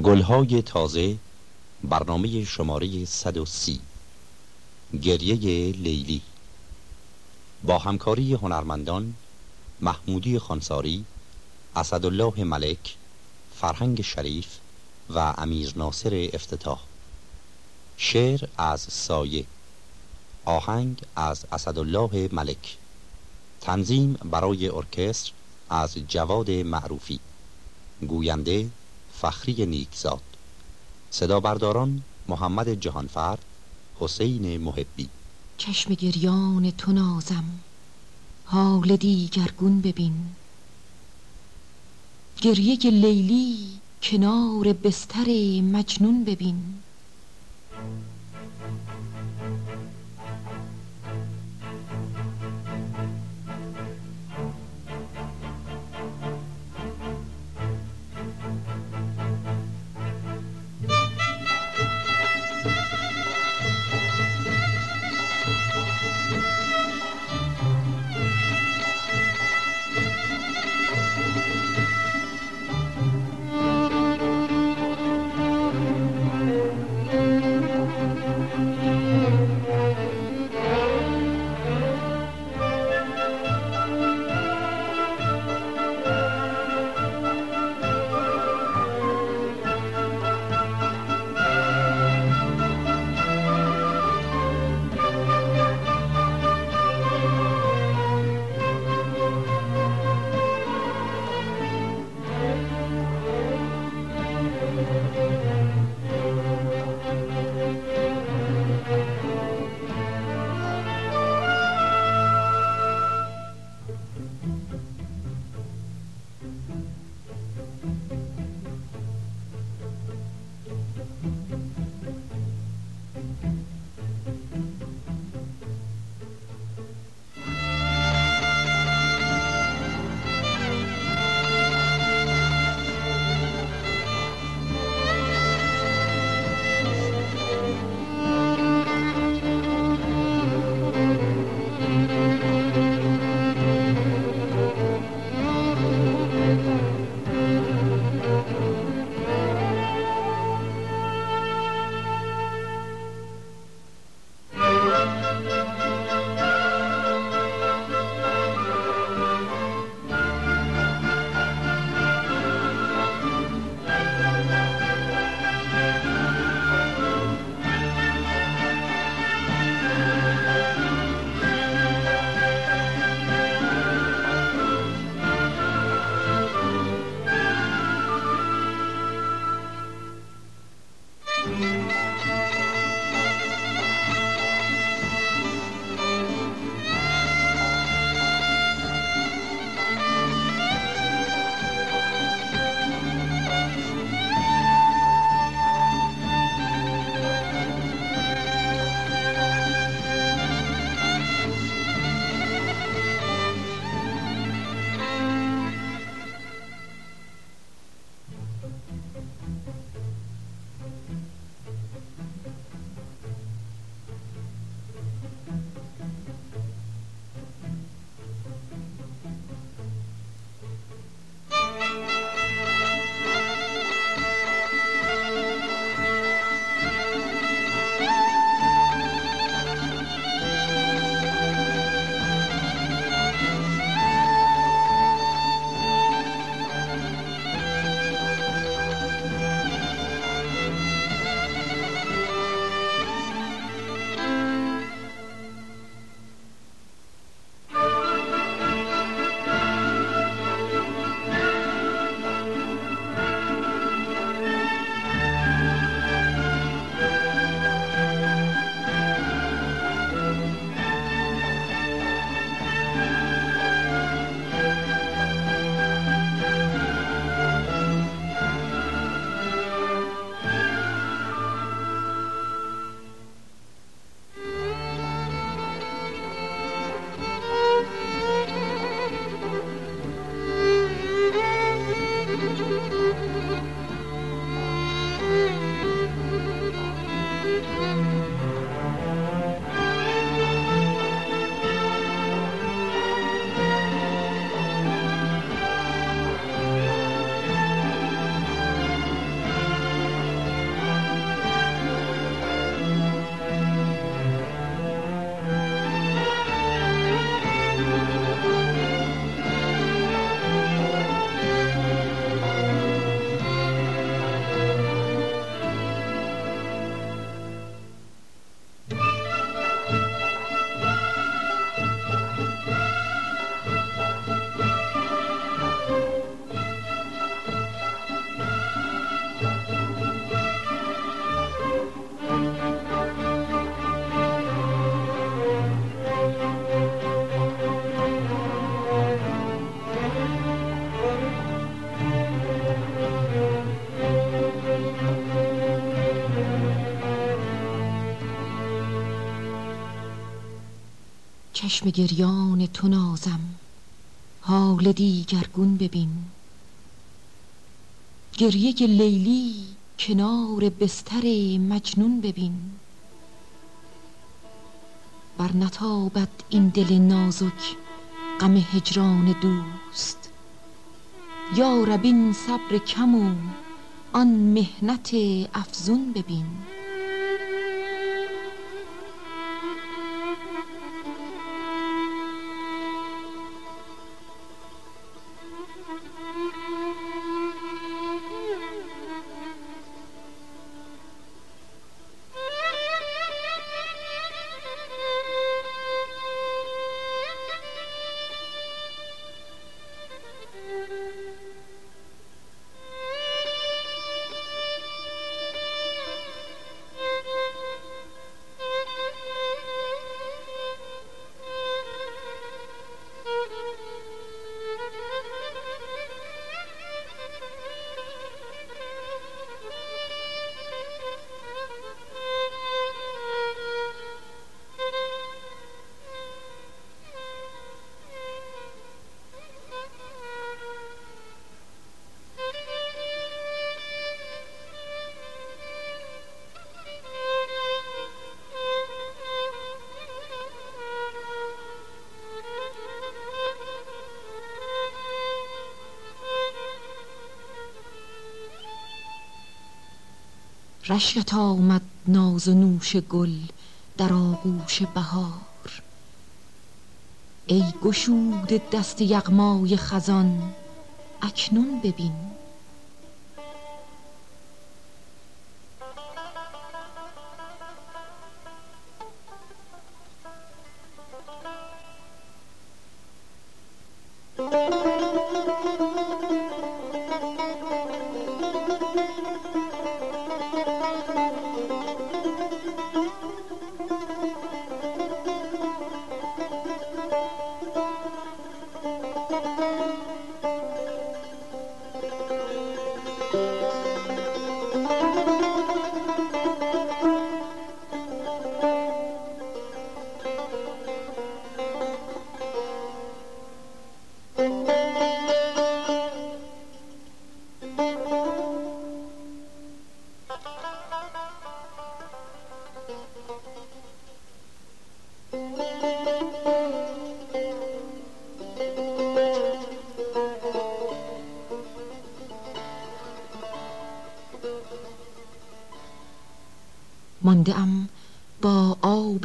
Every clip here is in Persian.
گلهای تازه برنامه شماره 130 گریه لیلی. با همکاری هنرمندان محمودی خانساری اسدالله ملک فرهنگ شریف و امیر ناصر افتتاح. شعر از سایه. آهنگ از اسدالله ملک. تنظیم برای ارکستر از جواد معروفی. گوینده فخری نیکزاد. صدا برداران محمد جهانفر حسین محبی. چشم گریان تو نازم. حال دیگرگون ببین. گریه لیلی کنار بستر مجنون ببین. چشم گریان تو نازم. حال دیگرگون ببین. گریه لیلی کنار بستر مجنون ببین. بر نتابد این دل نازک غم هجران دوست. یا رب صبر کم و آن مهنت افزون ببین. رشکت آمد ناز و نوش گل در آغوش بهار. ای گشود دست یغمای خزان اکنون ببین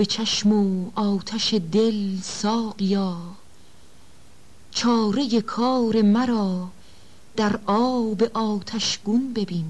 چشم و آتش دل ساقیا. چاره کار مرا در آب آتشگون ببین.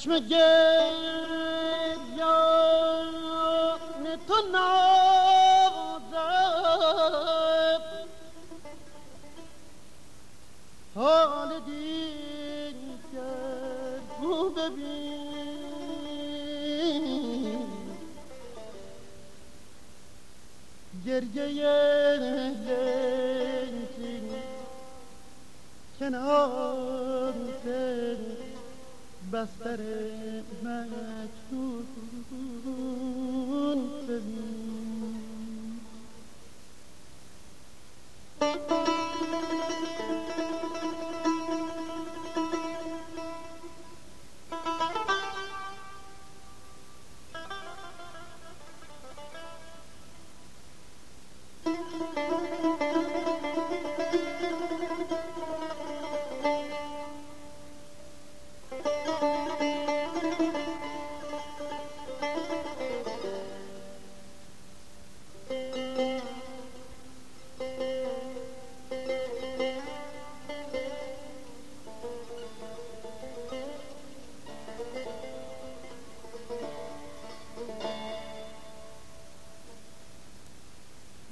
چشم گریان تو نازم. حال دیگر رو ببین. گریه لنگین کنار بستر مجنون. ببین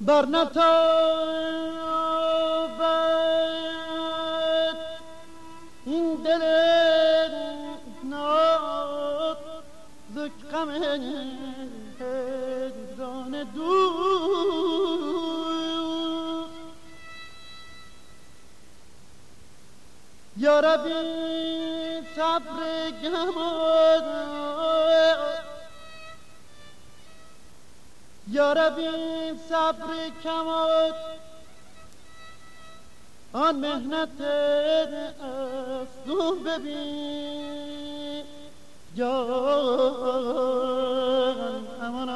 بر نتابد. این دل زک غم هجران دوست. یا ربی صبر گمان یا ربی صبر کماد آن مهنت تو ببین. جان امان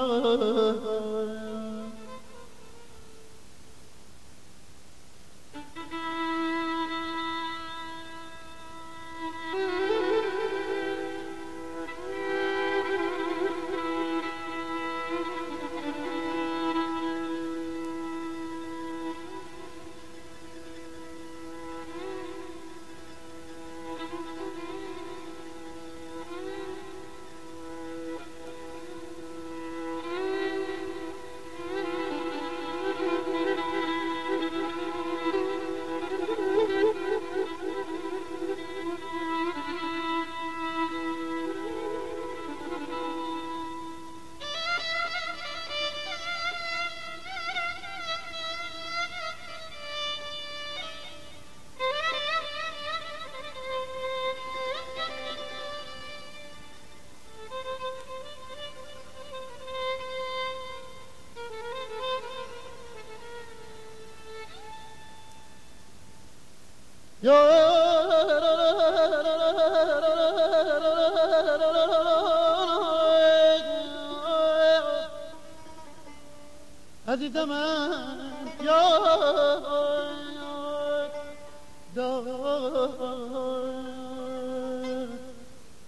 عزیز من یا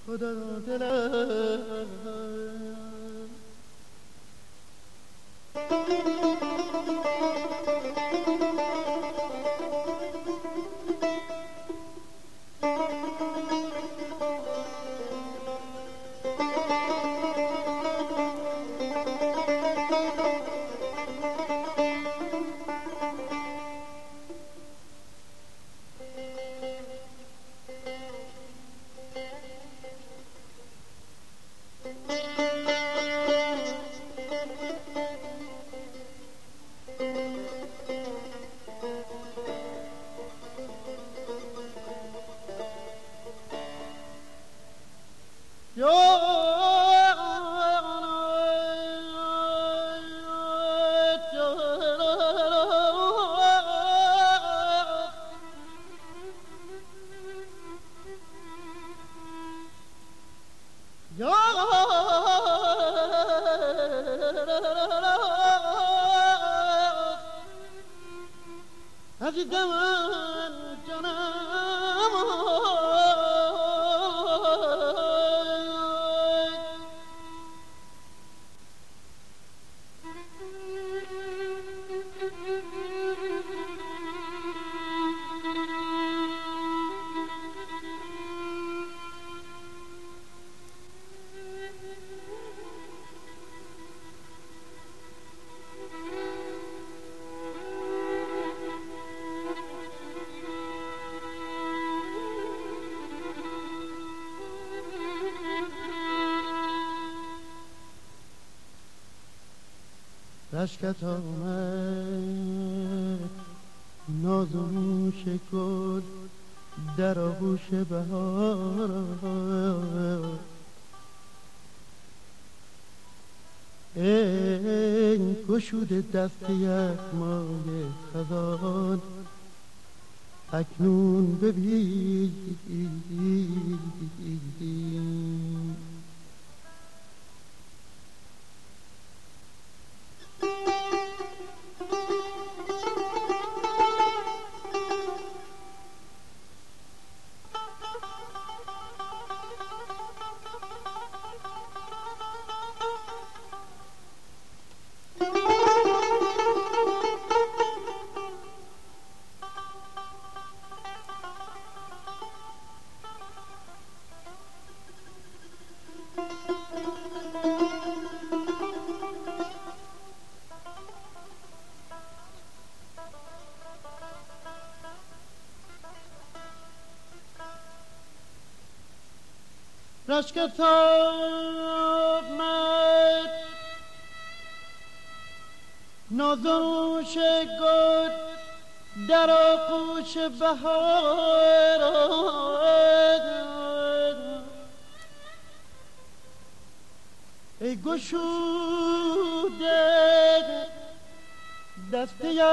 خدا دلم رشکت آمد. نازموش گل در آغوش بهار. ای گشود دست یک ماه خزان. اکنون ببین. رشک آمد نازوش گل در آغوش بهار ای گشوده دست یک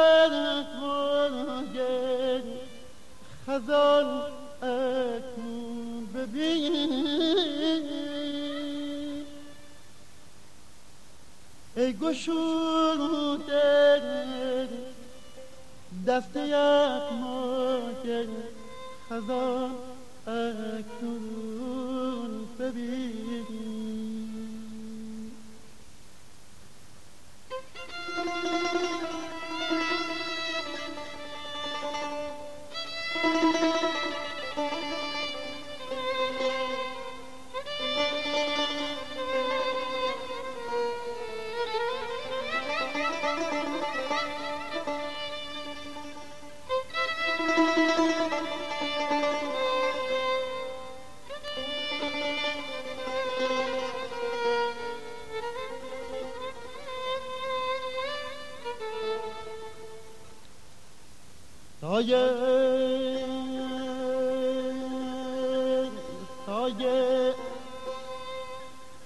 خزان گشوده دست یک ماه خزان اکنون ببین. سایه سایه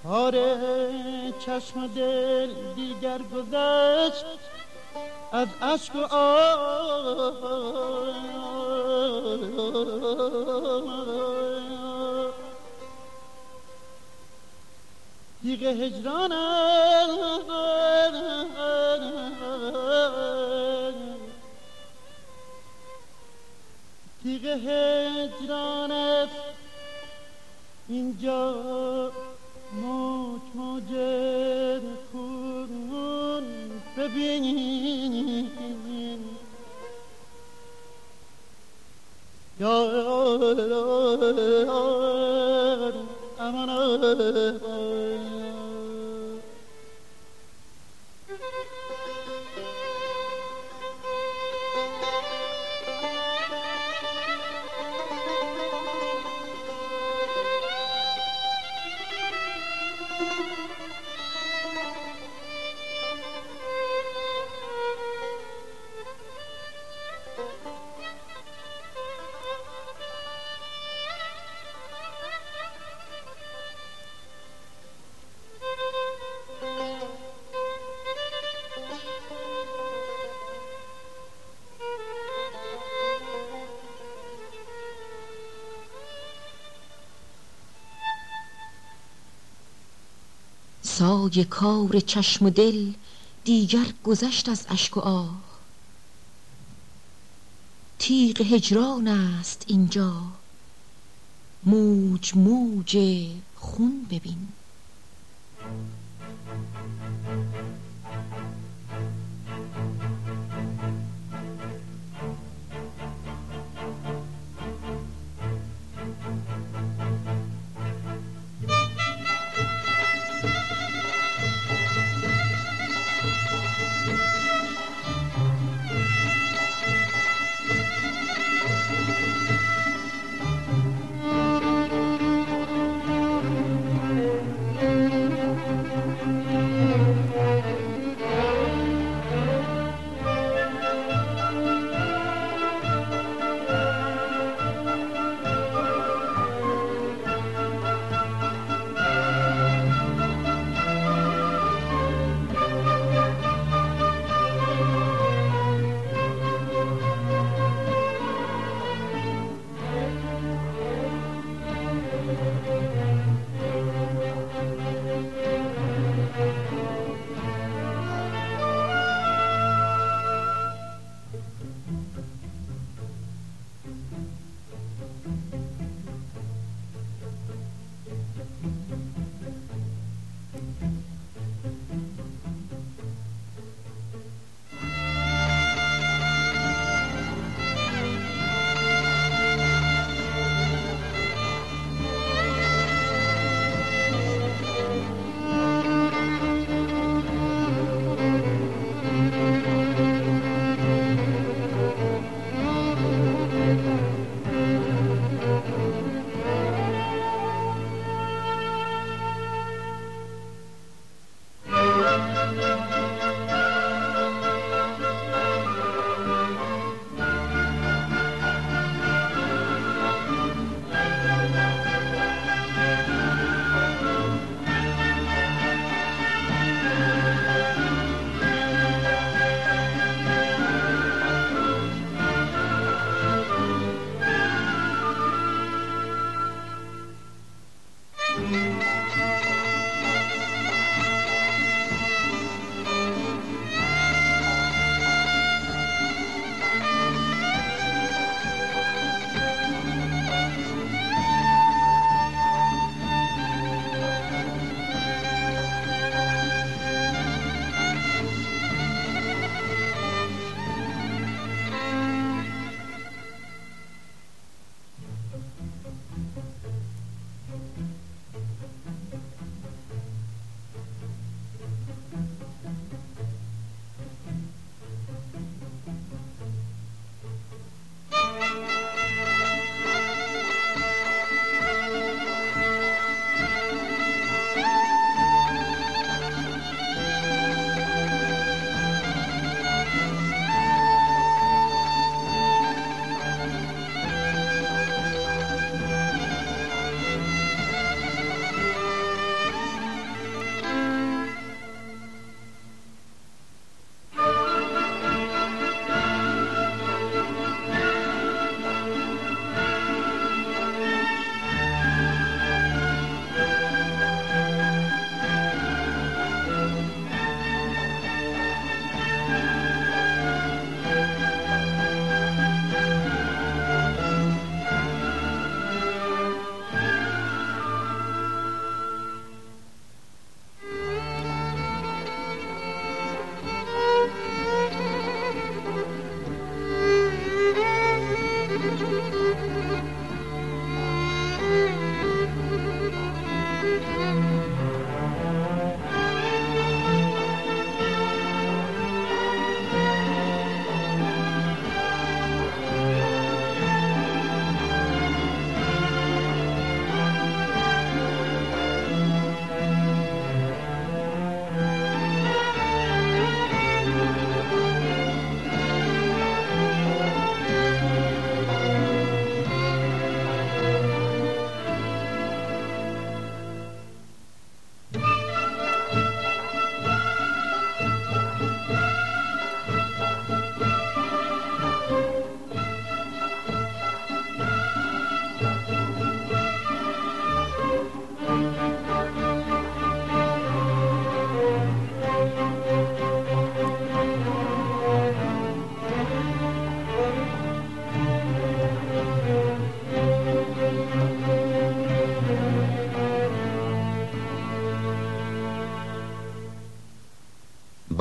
آره چشم دل دیگر گذشت از اشک و تیغ هجرانم تیغ هجران اینجا موج موج خون ببین. یا امان سایه کار چشم و دل دیگر گذشت از اشک و آه. تیغ هجران است اینجا. موج موج خون ببین.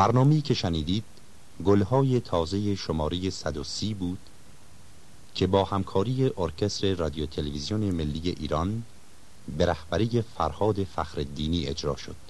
برنامه‌ای که شنیدید گلهای تازه شماره 130 بود که با همکاری ارکستر رادیو تلویزیون ملی ایران به رهبری فرهاد فخردینی اجرا شد.